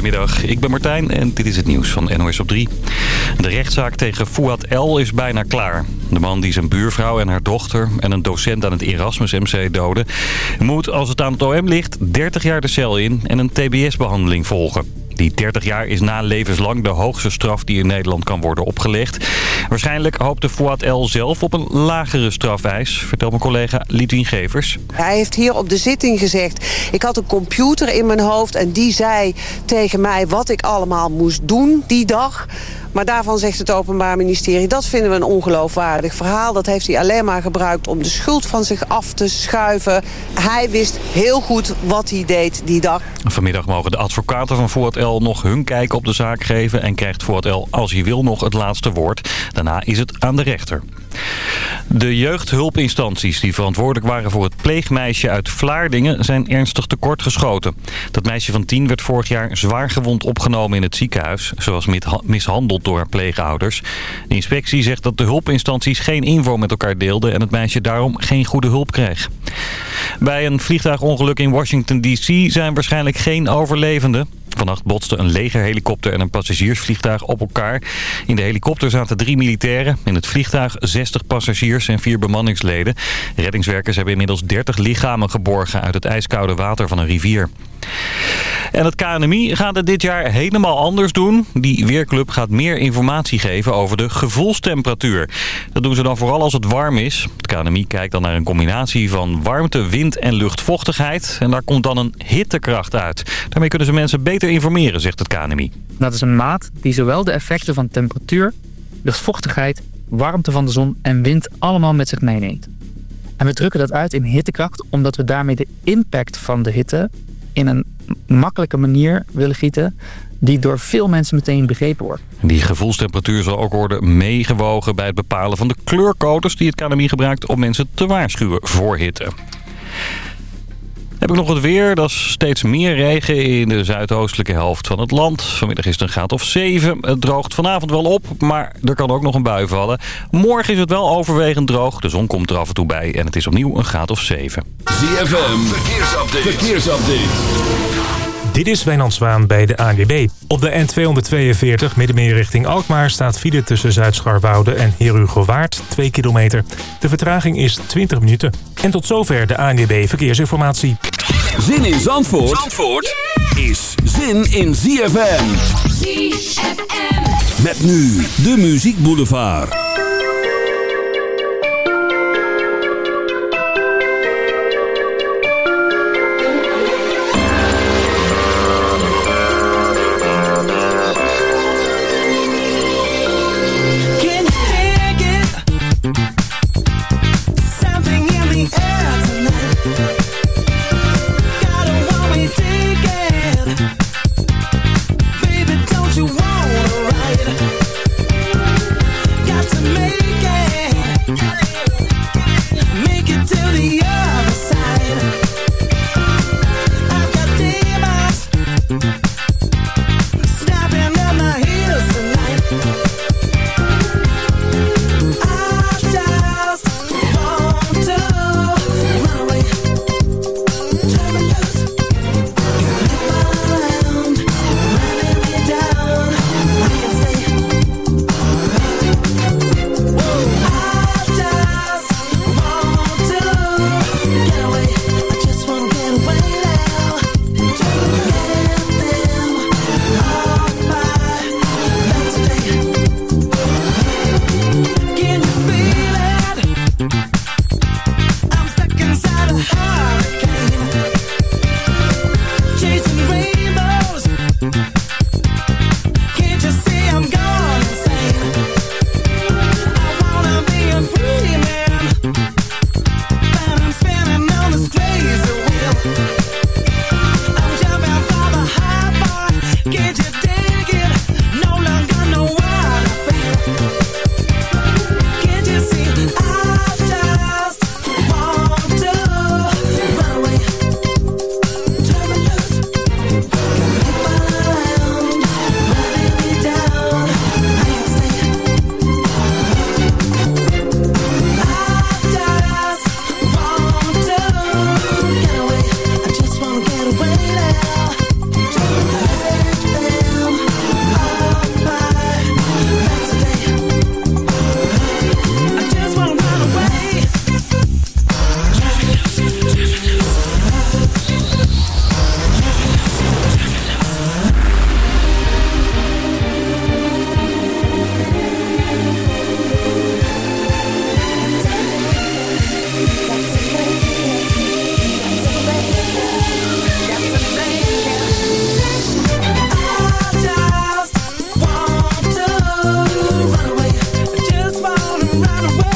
Goedemiddag, ik ben Martijn en dit is het nieuws van NOS op 3. De rechtszaak tegen Fouad L. is bijna klaar. De man die zijn buurvrouw en haar dochter en een docent aan het Erasmus MC doodde... moet, als het aan het OM ligt, 30 jaar de cel in en een tbs-behandeling volgen. Die 30 jaar is na levenslang de hoogste straf die in Nederland kan worden opgelegd. Waarschijnlijk hoopte Fouad El zelf op een lagere strafeis, vertelt mijn collega Lidwien Gevers. Hij heeft hier op de zitting gezegd, ik had een computer in mijn hoofd en die zei tegen mij wat ik allemaal moest doen die dag. Maar daarvan zegt het Openbaar Ministerie... dat vinden we een ongeloofwaardig verhaal. Dat heeft hij alleen maar gebruikt om de schuld van zich af te schuiven. Hij wist heel goed wat hij deed die dag. Vanmiddag mogen de advocaten van Ford L nog hun kijk op de zaak geven... en krijgt Ford L als hij wil nog het laatste woord. Daarna is het aan de rechter. De jeugdhulpinstanties die verantwoordelijk waren voor het pleegmeisje uit Vlaardingen zijn ernstig tekortgeschoten. Dat meisje van tien werd vorig jaar zwaar gewond opgenomen in het ziekenhuis. zoals mishandeld door haar pleegouders. De inspectie zegt dat de hulpinstanties geen info met elkaar deelden en het meisje daarom geen goede hulp kreeg. Bij een vliegtuigongeluk in Washington D.C. zijn waarschijnlijk geen overlevenden. Vannacht botsten een legerhelikopter en een passagiersvliegtuig op elkaar. In de helikopter zaten drie militairen. In het vliegtuig 60 passagiers en vier bemanningsleden. Reddingswerkers hebben inmiddels 30 lichamen geborgen uit het ijskoude water van een rivier. En het KNMI gaat het dit jaar helemaal anders doen. Die weerclub gaat meer informatie geven over de gevoelstemperatuur. Dat doen ze dan vooral als het warm is. Het KNMI kijkt dan naar een combinatie van warmte, wind en luchtvochtigheid. En daar komt dan een hittekracht uit. Daarmee kunnen ze mensen beter informeren, zegt het KNMI. Dat is een maat die zowel de effecten van temperatuur, luchtvochtigheid, warmte van de zon en wind allemaal met zich meeneemt. En we drukken dat uit in hittekracht omdat we daarmee de impact van de hitte in een makkelijke manier willen gieten die door veel mensen meteen begrepen wordt. Die gevoelstemperatuur zal ook worden meegewogen bij het bepalen van de kleurcodes die het KNMI gebruikt om mensen te waarschuwen voor hitte. Heb ik nog het weer. Dat is steeds meer regen in de zuidoostelijke helft van het land. Vanmiddag is het een graad of 7. Het droogt vanavond wel op, maar er kan ook nog een bui vallen. Morgen is het wel overwegend droog. De zon komt er af en toe bij en het is opnieuw een graad of 7. ZFM, verkeersupdate. verkeersupdate. Dit is Wijnand Zwaan bij de ANWB. Op de N242 middenmeer richting Alkmaar staat file tussen Zuid-Scharwoude en Herugowaard 2 kilometer. De vertraging is 20 minuten. En tot zover de ANWB Verkeersinformatie. Zin in Zandvoort, Zandvoort is zin in ZFM. ZFM. Met nu de Muziek Boulevard.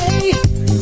away.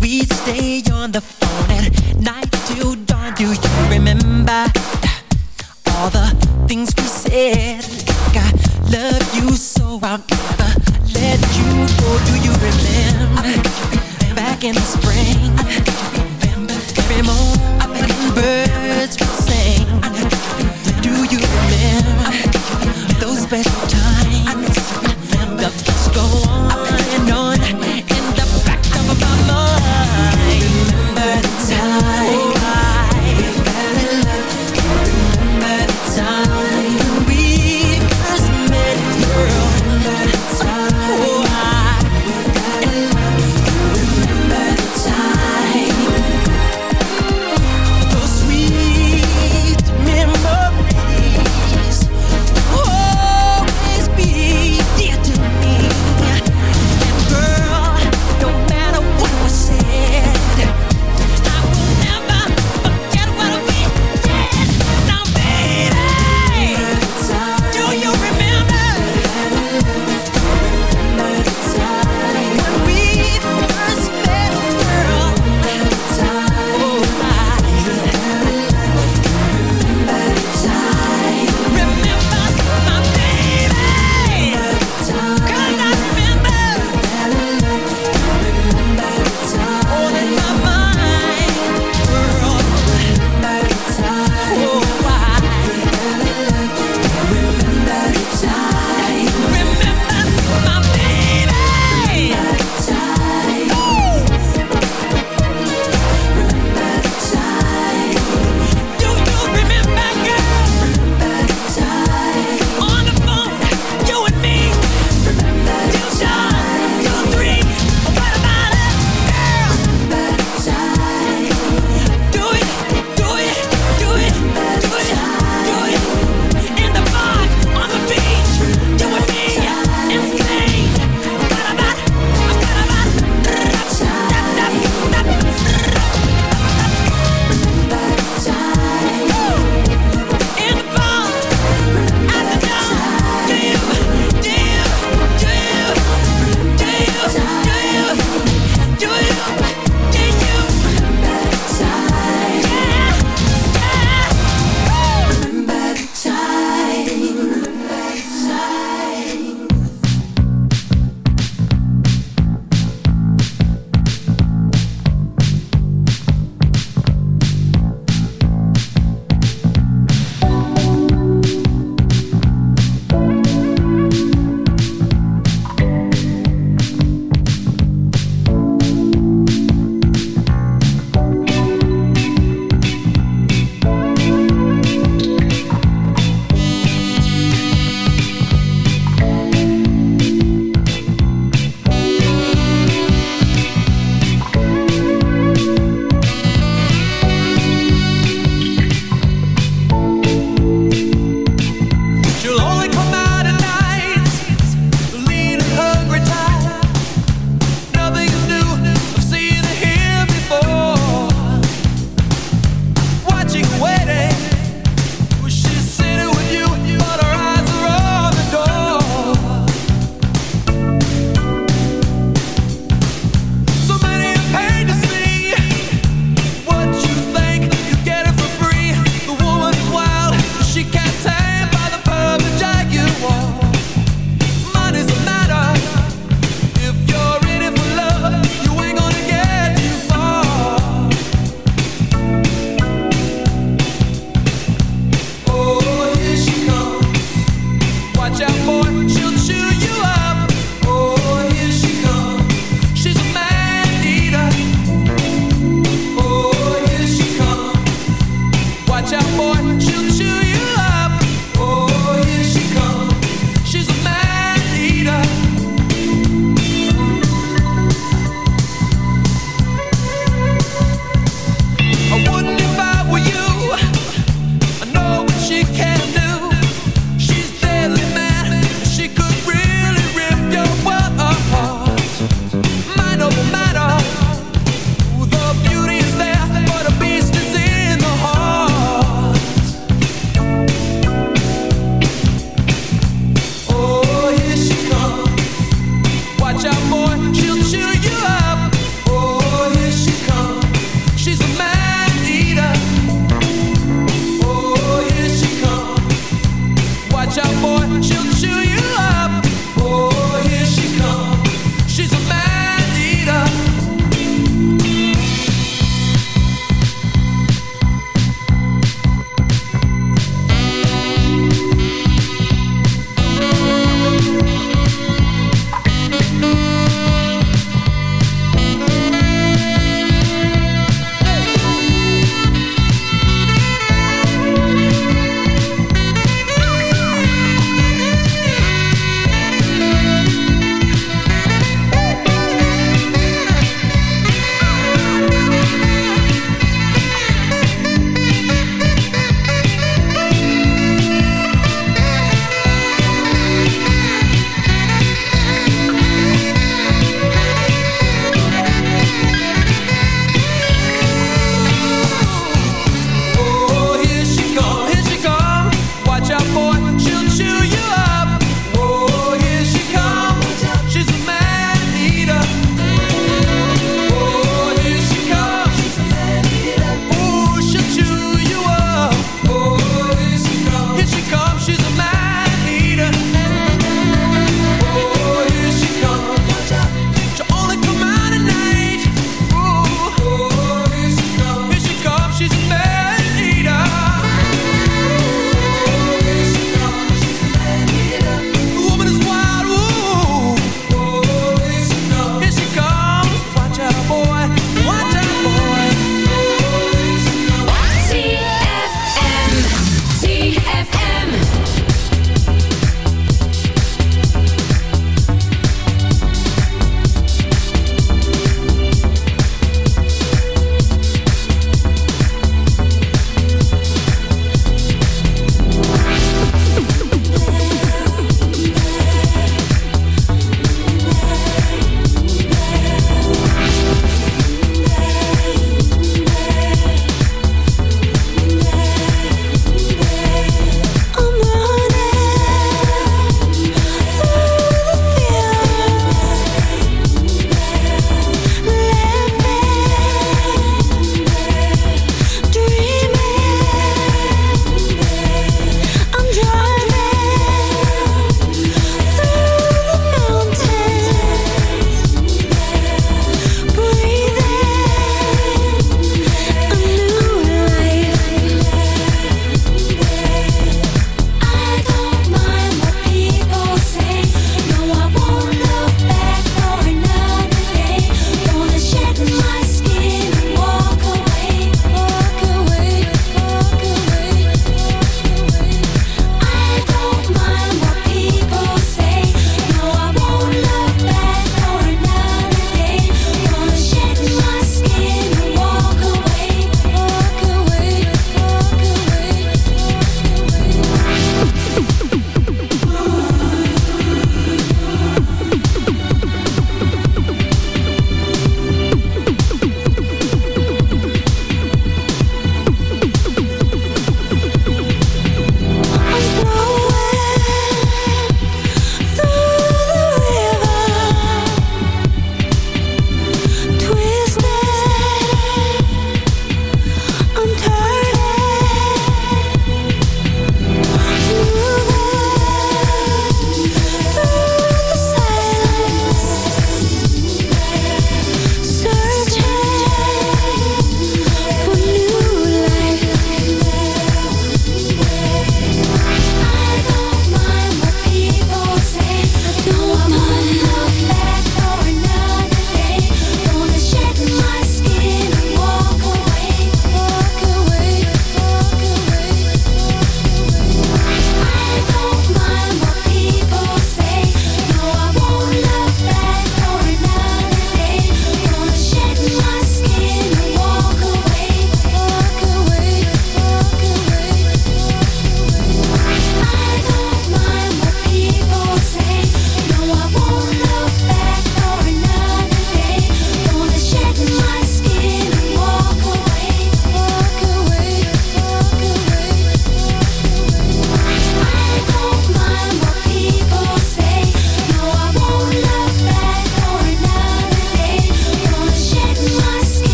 We'd stay on the phone at night till dawn. Do you remember all the things we said? Like I love you so I'll never let you go. Do you remember back in the spring? Every morning birds would sing. Do you remember those special?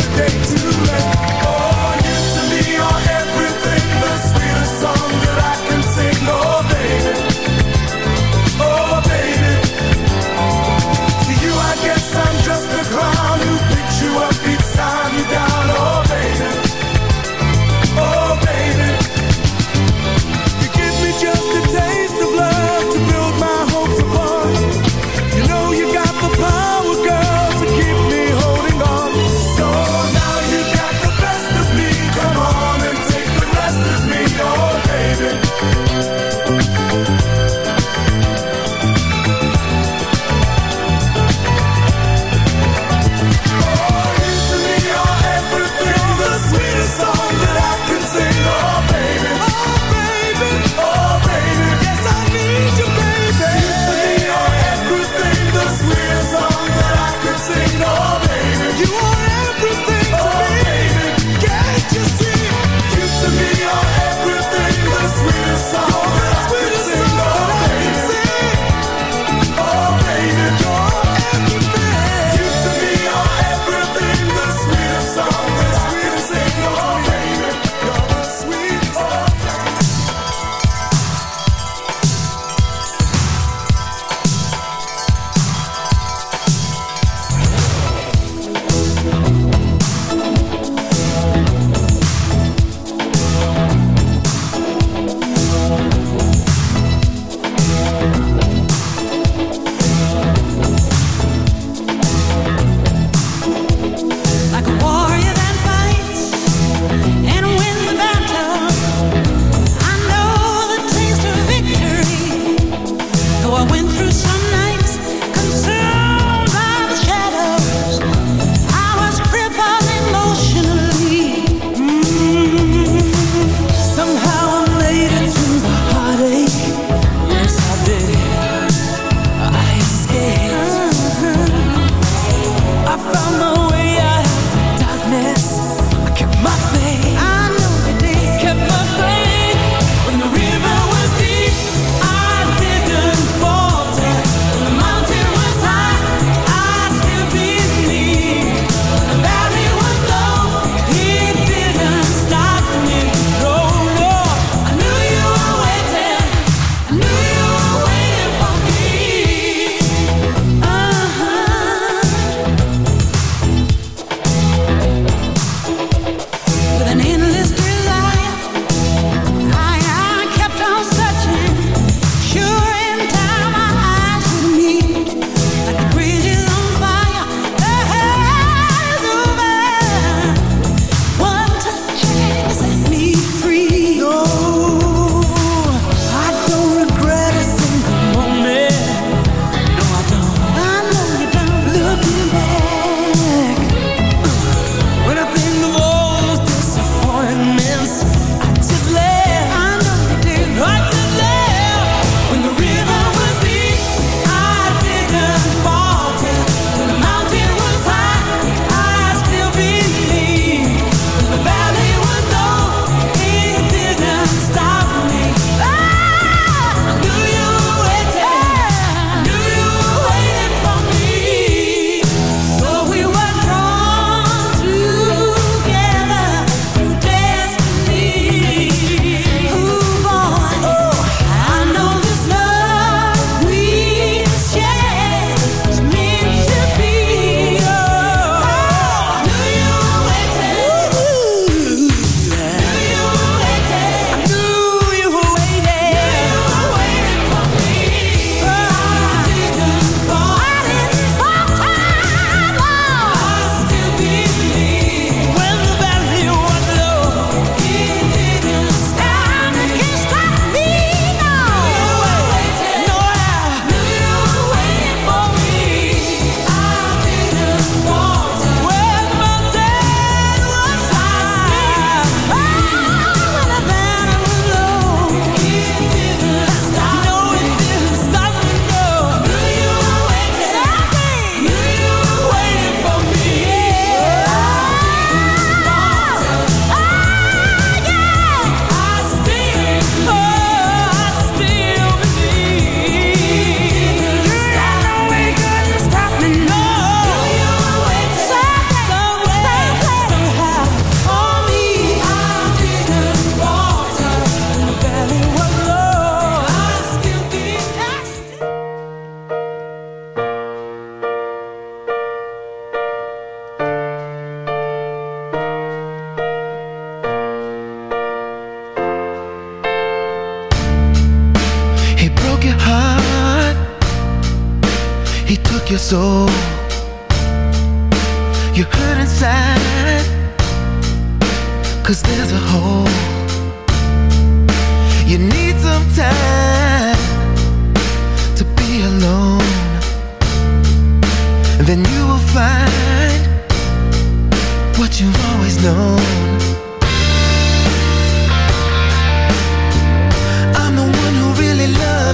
every day.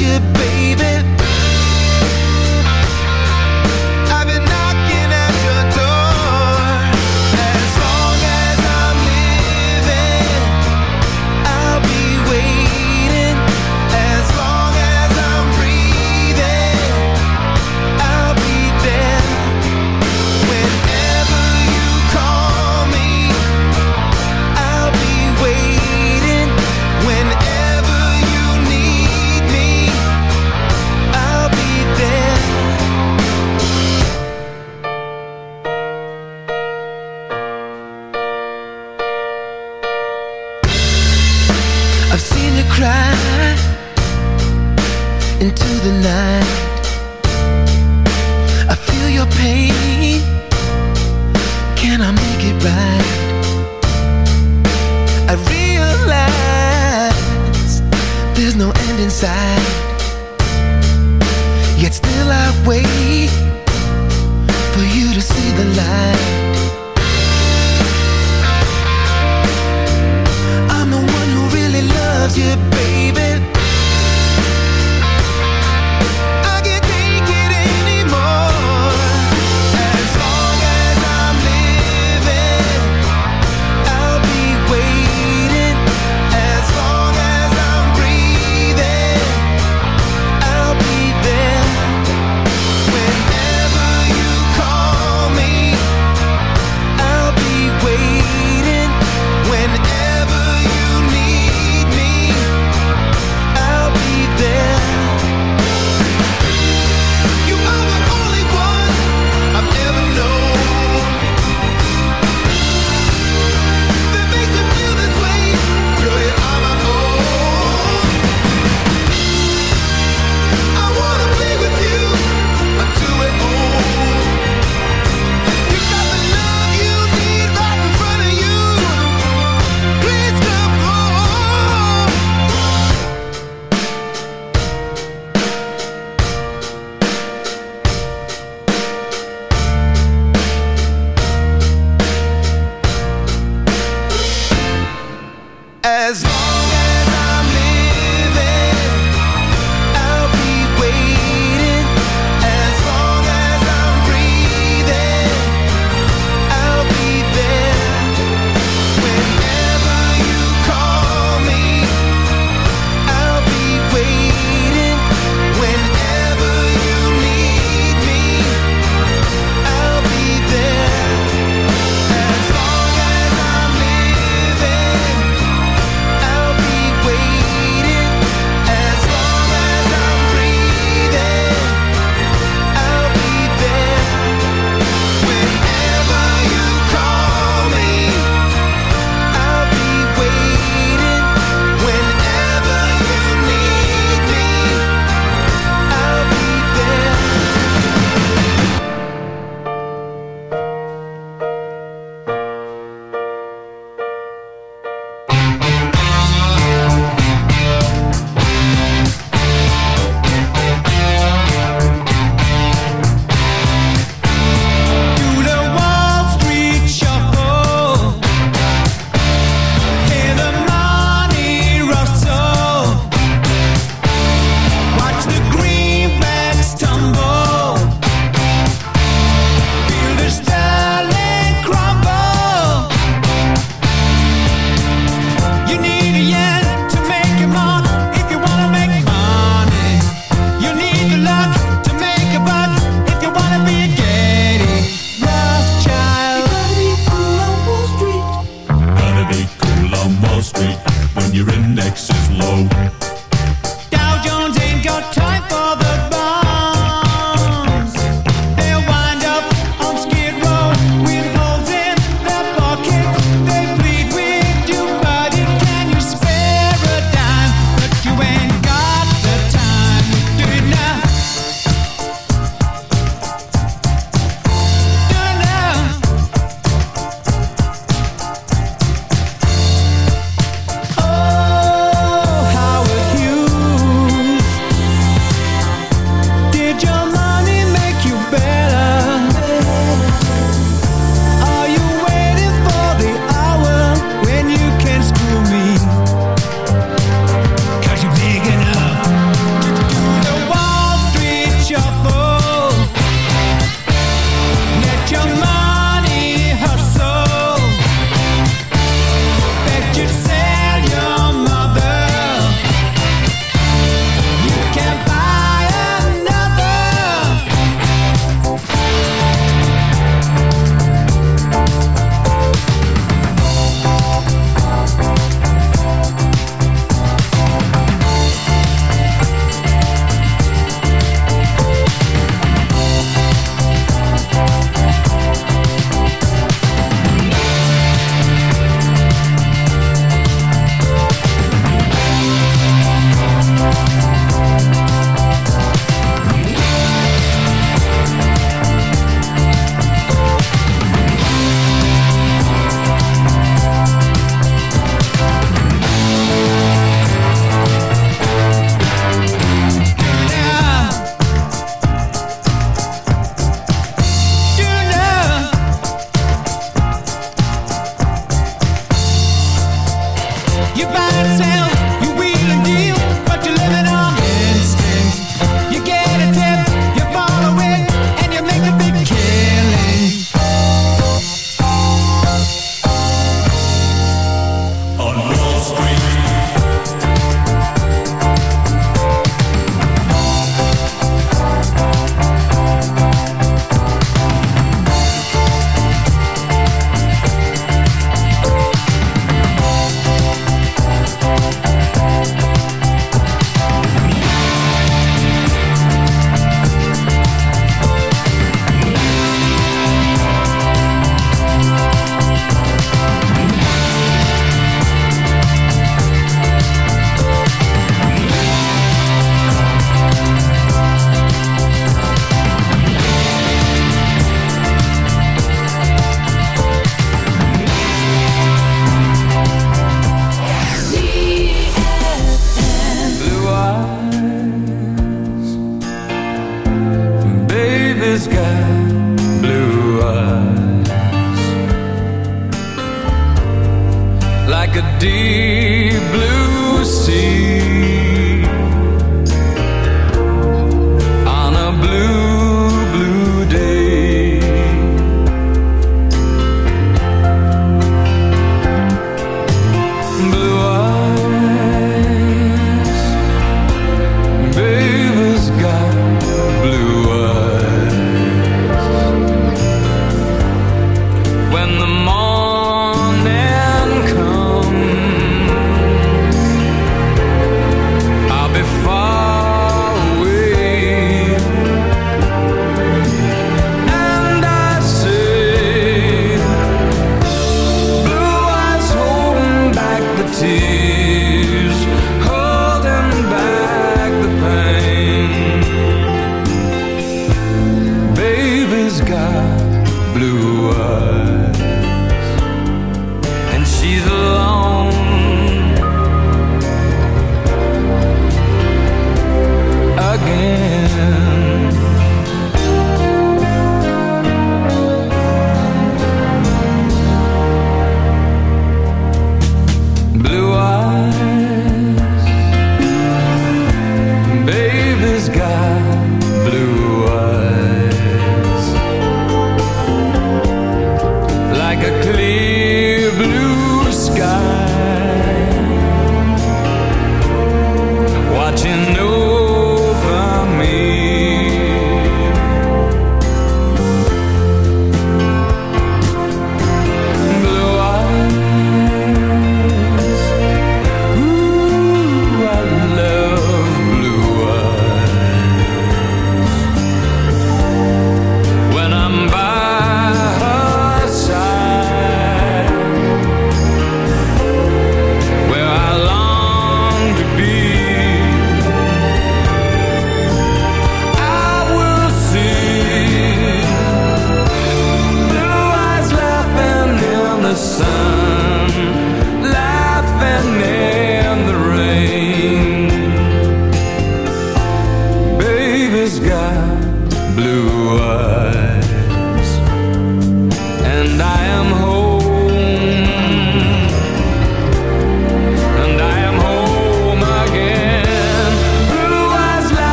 You, baby.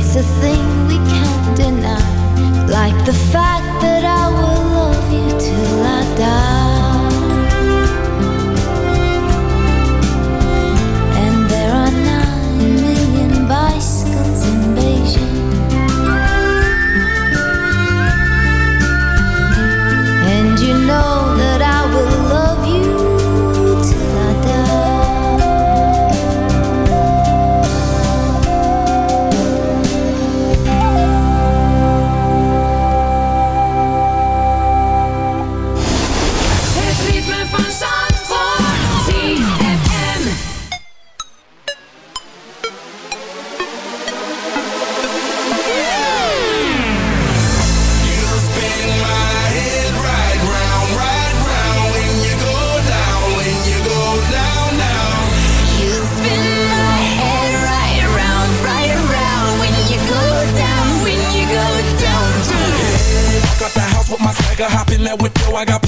It's a thing we can't deny. Like the fact that I will love you till I die. And there are nine million bicycles in Beijing. And you know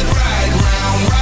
right round, right